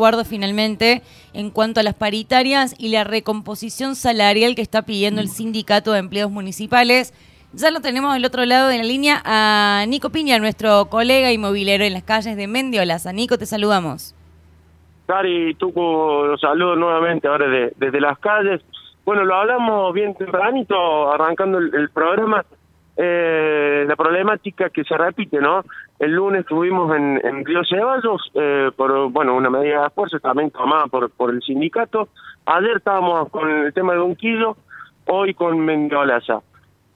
acuerdo finalmente en cuanto a las paritarias y la recomposición salarial que está pidiendo el Sindicato de Empleados Municipales. Ya lo tenemos del otro lado de la línea a Nico Piña, nuestro colega inmobiliario en las calles de Mendiolaza. Nico, te saludamos. Cari, Tuco, los saludo nuevamente ahora desde las calles. Bueno, lo hablamos bien tempranito, arrancando el programa eh, la problemática que se repite, ¿no? El lunes estuvimos en, en Río Ceballos eh, por, bueno, una medida de fuerza también tomada por, por el sindicato. Ayer estábamos con el tema de Unquillo, hoy con Mendiolaza.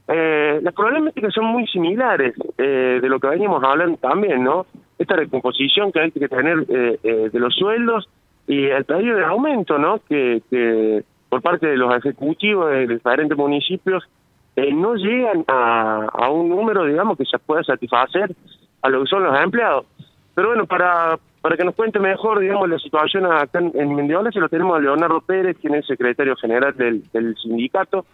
Eh, las problemáticas son muy similares eh, de lo que veníamos hablando también, ¿no? Esta recomposición que hay que tener eh, eh, de los sueldos y el pedido de aumento, ¿no? Que, que por parte de los ejecutivos de diferentes municipios eh, no llegan a, un número, digamos, que se pueda satisfacer a lo que son los empleados. Pero bueno, para, para que nos cuente mejor, digamos, la situación acá en, en Mendiola, se lo tenemos a Leonardo Pérez, quien es secretario general del, del sindicato.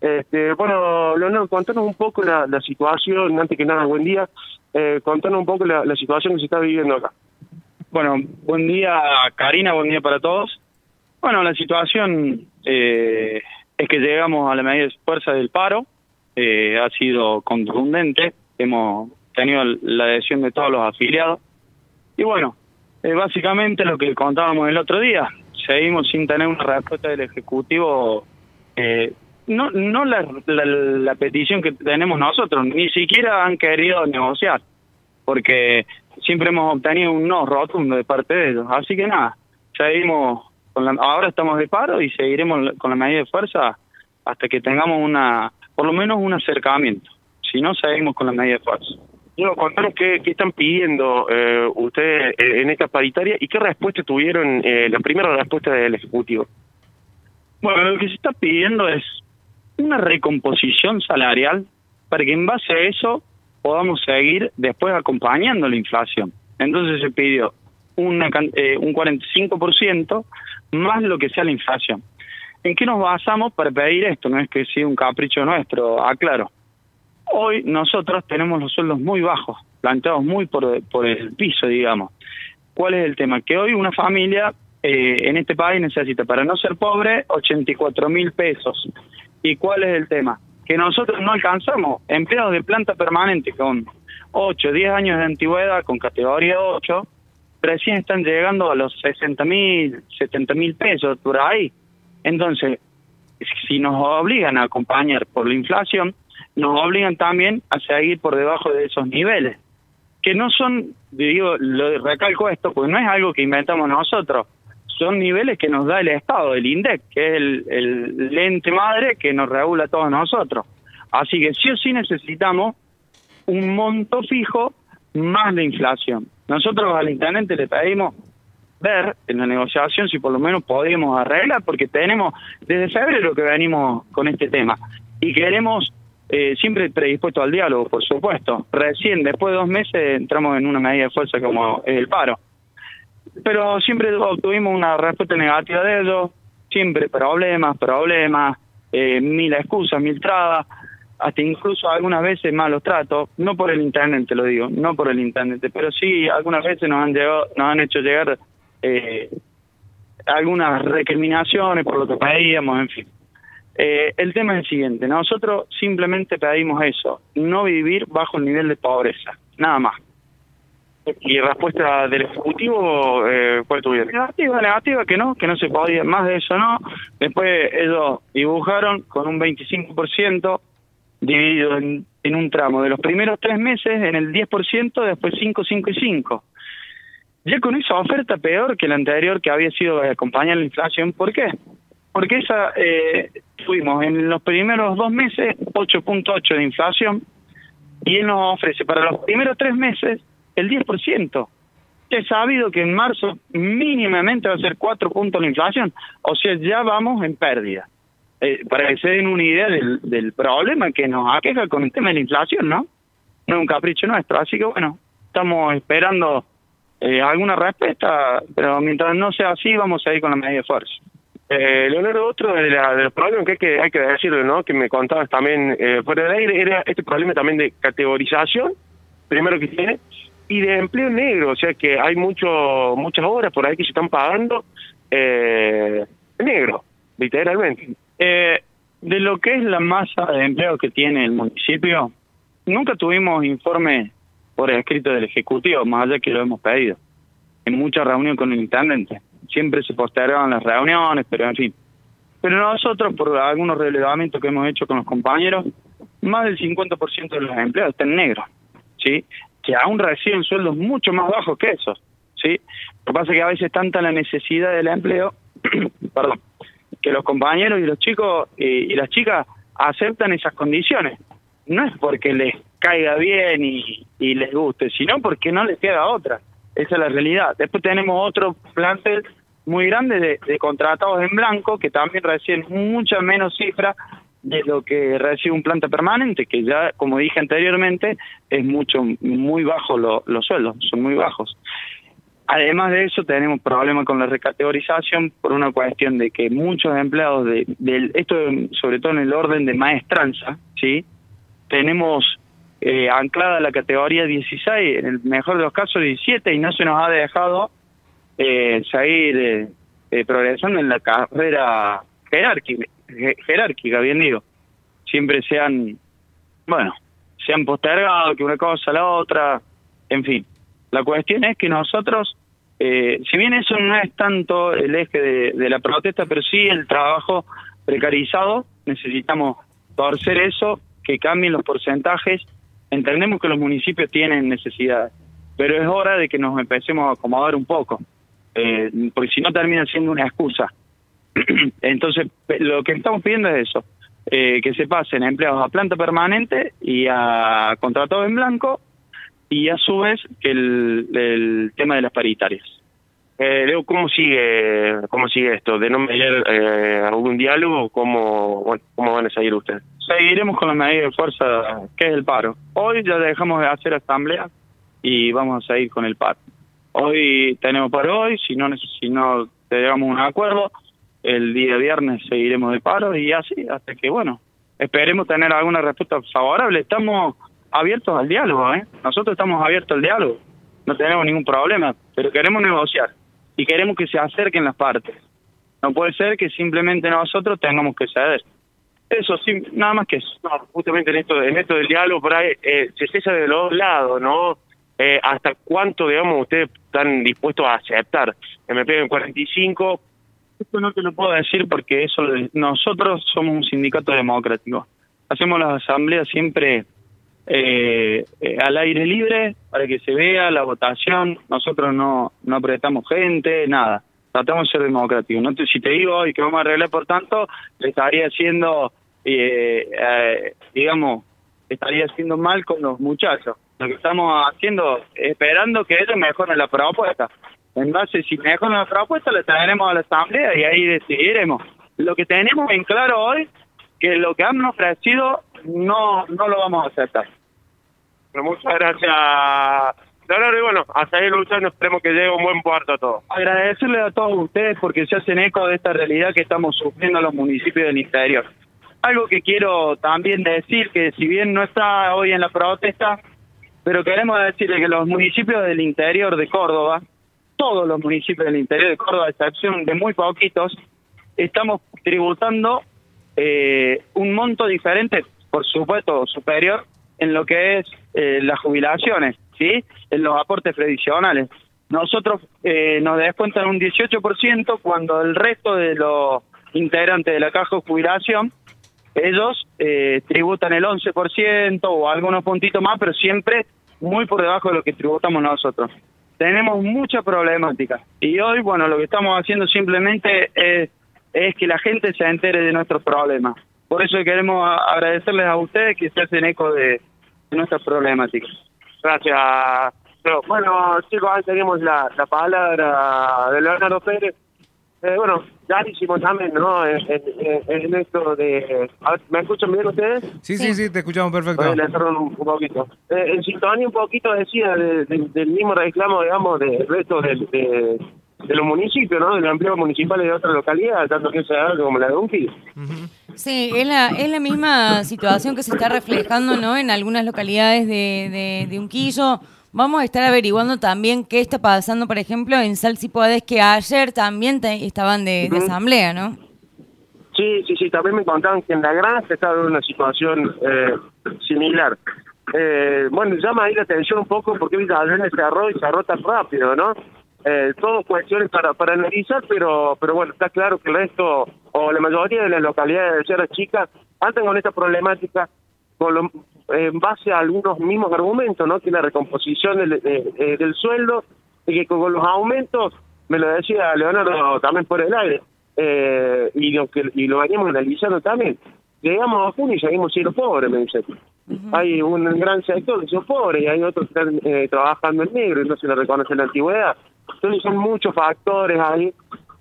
Este, bueno, Leonardo, contanos un poco la, la situación, antes que nada, buen día, eh, contanos un poco la, la situación que se está viviendo acá. Bueno, buen día Karina, buen día para todos. Bueno, la situación eh, es que llegamos a la medida de fuerza del paro, eh, ha sido contundente, hemos tenido la adhesión de todos los afiliados. Y bueno, eh, básicamente lo que contábamos el otro día, seguimos sin tener una respuesta del Ejecutivo, eh, no, no la, la, la petición que tenemos nosotros, ni siquiera han querido negociar, porque siempre hemos obtenido un no rotundo de parte de ellos, así que nada, seguimos con la, ahora estamos de paro y seguiremos con la medida de fuerza hasta que tengamos una, por lo menos un acercamiento. Si no, seguimos con la medida de fuerza. Bueno, contanos qué, qué están pidiendo eh, ustedes en esta paritaria y qué respuesta tuvieron, eh, la primera respuesta del Ejecutivo. Bueno, lo que se está pidiendo es una recomposición salarial para que en base a eso podamos seguir después acompañando la inflación. Entonces se pidió una, eh, un 45% más lo que sea la inflación. ¿En qué nos basamos para pedir esto? No es que sea un capricho nuestro, aclaro. Hoy nosotros tenemos los sueldos muy bajos, planteados muy por, el piso, digamos. ¿Cuál es el tema? Que hoy una familia eh, en este país necesita, para no ser pobre, 84 mil pesos. ¿Y cuál es el tema? Que nosotros no alcanzamos empleados de planta permanente con 8, 10 años de antigüedad, con categoría 8, recién están llegando a los 60 mil, 70 mil pesos por ahí. Entonces, si nos obligan a acompañar por la inflación, nos obligan también a seguir por debajo de esos niveles, que no son, digo, lo recalco esto, porque no es algo que inventamos nosotros, son niveles que nos da el Estado, el INDEC, que es el, el ente madre que nos regula a todos nosotros. Así que sí o sí necesitamos un monto fijo más la inflación. Nosotros al intendente le pedimos ver en la negociación si por lo menos podemos arreglar, porque tenemos desde febrero que venimos con este tema y queremos eh, siempre predispuesto al diálogo, por supuesto. Recién, después de dos meses, entramos en una medida de fuerza como el paro. Pero siempre obtuvimos una respuesta negativa de ellos, siempre problemas, problemas, eh, mil excusas, mil trabas, hasta incluso algunas veces malos tratos, no por el internet, te lo digo, no por el internet, pero sí algunas veces nos han llegado, nos han hecho llegar eh, algunas recriminaciones por lo que pedíamos, en fin. Eh, el tema es el siguiente, nosotros simplemente pedimos eso, no vivir bajo el nivel de pobreza, nada más. ¿Y respuesta del Ejecutivo eh, cuál tuvieron? Negativa, negativa, que no, que no se podía, más de eso no. Después ellos dibujaron con un 25% dividido en, un tramo de los primeros tres meses en el 10%, después 5, 5 y 5. Ya con esa oferta peor que la anterior que había sido acompañar la inflación, ¿por qué? Porque esa eh, fuimos en los primeros dos meses 8.8 de inflación y él nos ofrece para los primeros tres meses el 10%. He sabido que en marzo mínimamente va a ser 4 puntos la inflación, o sea, ya vamos en pérdida. Eh, para que se den una idea del problema que nos aqueja con el tema de la inflación, ¿no? No es un capricho nuestro, así que bueno, estamos esperando eh, alguna respuesta, pero mientras no sea así, vamos a ir con la medida de fuerza. Eh, Leonardo, otro de, la, de los problemas que hay que, hay que decirlo, ¿no? Que me contabas también eh, fuera del aire, era este problema también de categorización, primero que tiene, y de empleo negro, o sea que hay mucho muchas horas por ahí que se están pagando eh, negro, literalmente. Eh, de lo que es la masa de empleo que tiene el municipio, nunca tuvimos informe por escrito del Ejecutivo, más allá que lo hemos pedido. En muchas reuniones con el intendente. Siempre se postergaban las reuniones, pero en fin. Pero nosotros, por algunos relevamientos que hemos hecho con los compañeros, más del 50% de los empleados están negros, ¿sí? Que aún reciben sueldos mucho más bajos que esos, ¿sí? Lo que pasa es que a veces tanta la necesidad del empleo, perdón, que los compañeros y los chicos y, las chicas aceptan esas condiciones. No es porque les caiga bien y, les guste, sino porque no les queda otra. Esa es la realidad. Después tenemos otro plantel muy grande de, de contratados en blanco que también reciben mucha menos cifra de lo que recibe un planta permanente, que ya, como dije anteriormente, es mucho, muy bajo los sueldos, son muy bajos. Además de eso, tenemos problemas con la recategorización por una cuestión de que muchos empleados de, esto sobre todo en el orden de maestranza, ¿sí? Tenemos eh, anclada la categoría 16, en el mejor de los casos 17, y no se nos ha dejado eh, seguir eh, eh, progresando en la carrera jerárquica, bien digo. Siempre se han, bueno, se han postergado que una cosa la otra, en fin. La cuestión es que nosotros, eh, si bien eso no es tanto el eje de, la protesta, pero sí el trabajo precarizado, necesitamos torcer eso, que cambien los porcentajes. Entendemos que los municipios tienen necesidades, pero es hora de que nos empecemos a acomodar un poco, eh, porque si no termina siendo una excusa. Entonces, lo que estamos pidiendo es eso, eh, que se pasen a empleados a planta permanente y a contratados en blanco y a su vez que el, tema de las paritarias. Eh, Leo, ¿cómo sigue cómo sigue esto? ¿De no mediar eh, algún diálogo? ¿Cómo, ¿Cómo van a seguir ustedes? Seguiremos con la medida de fuerza que es el paro. Hoy ya dejamos de hacer asamblea y vamos a seguir con el paro. Hoy tenemos paro hoy, si no, si no llegamos a un acuerdo, el día viernes seguiremos de paro y así, hasta que, bueno, esperemos tener alguna respuesta favorable. Estamos abiertos al diálogo, ¿eh? Nosotros estamos abiertos al diálogo, no tenemos ningún problema, pero queremos negociar y queremos que se acerquen las partes. No puede ser que simplemente nosotros tengamos que ceder. Eso, sí, nada más que eso. No, justamente en esto, en esto del diálogo, por ahí eh, se cesa de los dos lados, ¿no? Eh, ¿Hasta cuánto, digamos, ustedes están dispuestos a aceptar? Que me peguen 45. Esto no te lo puedo decir porque eso nosotros somos un sindicato democrático. Hacemos las asambleas siempre eh, eh, al aire libre para que se vea la votación. Nosotros no, no apretamos gente, nada. Tratamos de ser democráticos. No si te digo hoy que vamos a arreglar por tanto, le estaría haciendo, eh, eh, digamos, estaría haciendo mal con los muchachos. Lo que estamos haciendo, esperando que ellos mejoren la propuesta. En base, si mejoran la propuesta, le traeremos a la Asamblea y ahí decidiremos. Lo que tenemos en claro hoy, que lo que han ofrecido no, no lo vamos a aceptar. Pero muchas gracias. y bueno, a seguir luchando, esperemos que llegue un buen puerto a todos. Agradecerle a todos ustedes porque se hacen eco de esta realidad que estamos sufriendo los municipios del interior. Algo que quiero también decir, que si bien no está hoy en la protesta, pero queremos decirle que los municipios del interior de Córdoba, todos los municipios del interior de Córdoba, a excepción de muy poquitos, estamos tributando eh, un monto diferente por supuesto, superior en lo que es eh, las jubilaciones, ¿sí? En los aportes previsionales. Nosotros eh, nos descuentan un 18% cuando el resto de los integrantes de la caja de jubilación, ellos eh, tributan el 11% o algunos puntitos más, pero siempre muy por debajo de lo que tributamos nosotros. Tenemos mucha problemática y hoy, bueno, lo que estamos haciendo simplemente es, es que la gente se entere de nuestros problemas. Por eso queremos agradecerles a ustedes que se hacen eco de, nuestras problemáticas. Gracias. bueno, chicos, ahí tenemos la, palabra de Leonardo Pérez. Eh, bueno, hicimos también, ¿no? En, esto de... ¿Me escuchan bien ustedes? Sí, sí, sí, te escuchamos perfecto. le un, un poquito. Eh, en sintonía un poquito decía del mismo reclamo, digamos, del resto de, de los municipios, ¿no? De los empleos municipales de otras localidades, tanto que sea como la de Unquillo. Sí, es la, es la misma situación que se está reflejando, ¿no? En algunas localidades de, de, Unquillo, Vamos a estar averiguando también qué está pasando, por ejemplo, en Salsipodes, que ayer también estaban de, asamblea, ¿no? Sí, sí, sí, también me contaban que en la granja estaba en una situación eh, similar. Eh, bueno, llama ahí la atención un poco porque ayer se cerró y cerró tan rápido, ¿no? Eh, todo cuestiones para, para analizar, pero pero bueno, está claro que el resto, o la mayoría de las localidades de Sierra Chica, andan con esta problemática con en base a algunos mismos argumentos, ¿no? Que la recomposición del, del sueldo y que con los aumentos, me lo decía Leonardo también por el aire, eh, y lo que y lo veníamos analizando también. Llegamos a junio y seguimos siendo pobres, me dice. Hay un gran sector que son pobres y hay otros que están eh, trabajando en negro y no se le reconoce la antigüedad. Entonces son muchos factores ahí,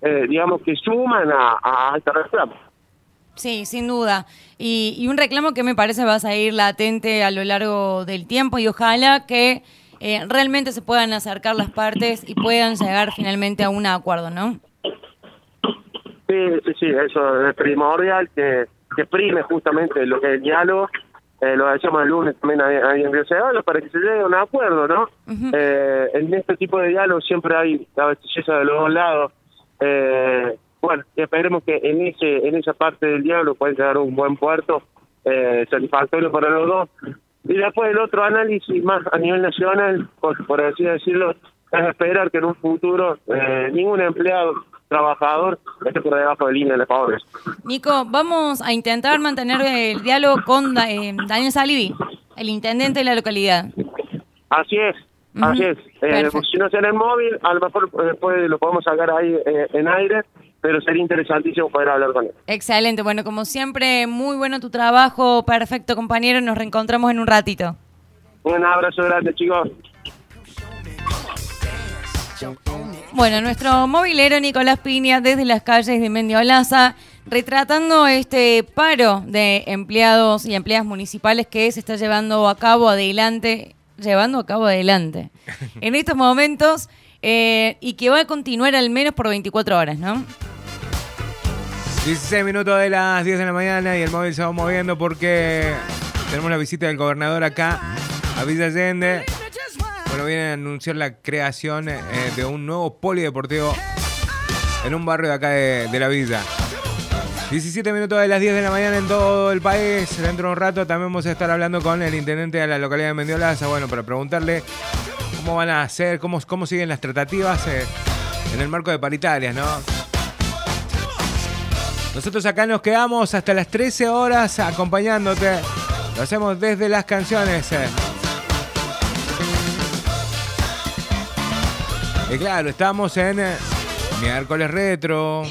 eh, digamos, que suman a, a esta reclamo. Sí, sin duda. Y, y, un reclamo que me parece va a seguir latente a lo largo del tiempo y ojalá que eh, realmente se puedan acercar las partes y puedan llegar finalmente a un acuerdo, ¿no? Sí, sí, sí, eso es primordial, que, que prime justamente lo que es el diálogo eh, lo decíamos el lunes también ahí, en Río Ceballos, para que se llegue a un acuerdo, ¿no? eh, en este tipo de diálogo siempre hay la belleza de los dos lados. Eh, bueno, esperemos que en ese en esa parte del diálogo pueda llegar a un buen puerto eh, satisfactorio para los dos. Y después el otro análisis más a nivel nacional, por, por así decirlo, es esperar que en un futuro eh, ningún empleado trabajador esté por debajo de línea de pobres. Nico, vamos a intentar mantener el diálogo con eh, Daniel Salivi, el intendente de la localidad. Así es, así es. Eh, si no sea en el móvil, a lo mejor eh, después lo podemos sacar ahí en aire, pero sería interesantísimo poder hablar con él. Excelente, bueno, como siempre, muy bueno tu trabajo, perfecto compañero, nos reencontramos en un ratito. Un abrazo grande, chicos. Bueno, nuestro movilero Nicolás Piña desde las calles de Mendiolaza, retratando este paro de empleados y empleadas municipales que se está llevando a cabo adelante, llevando a cabo adelante en estos momentos eh, y que va a continuar al menos por 24 horas, ¿no? 16 minutos de las 10 de la mañana y el móvil se va moviendo porque tenemos la visita del gobernador acá a Villa Allende. Bueno, viene a anunciar la creación eh, de un nuevo polideportivo en un barrio de acá de, la villa. 17 minutos de las 10 de la mañana en todo el país. Dentro de un rato también vamos a estar hablando con el intendente de la localidad de Mendiolaza. Bueno, para preguntarle cómo van a hacer, cómo, cómo siguen las tratativas eh, en el marco de paritarias, ¿no? Nosotros acá nos quedamos hasta las 13 horas acompañándote. Lo hacemos desde las canciones. Eh. Y claro, estamos en eh, miércoles retro.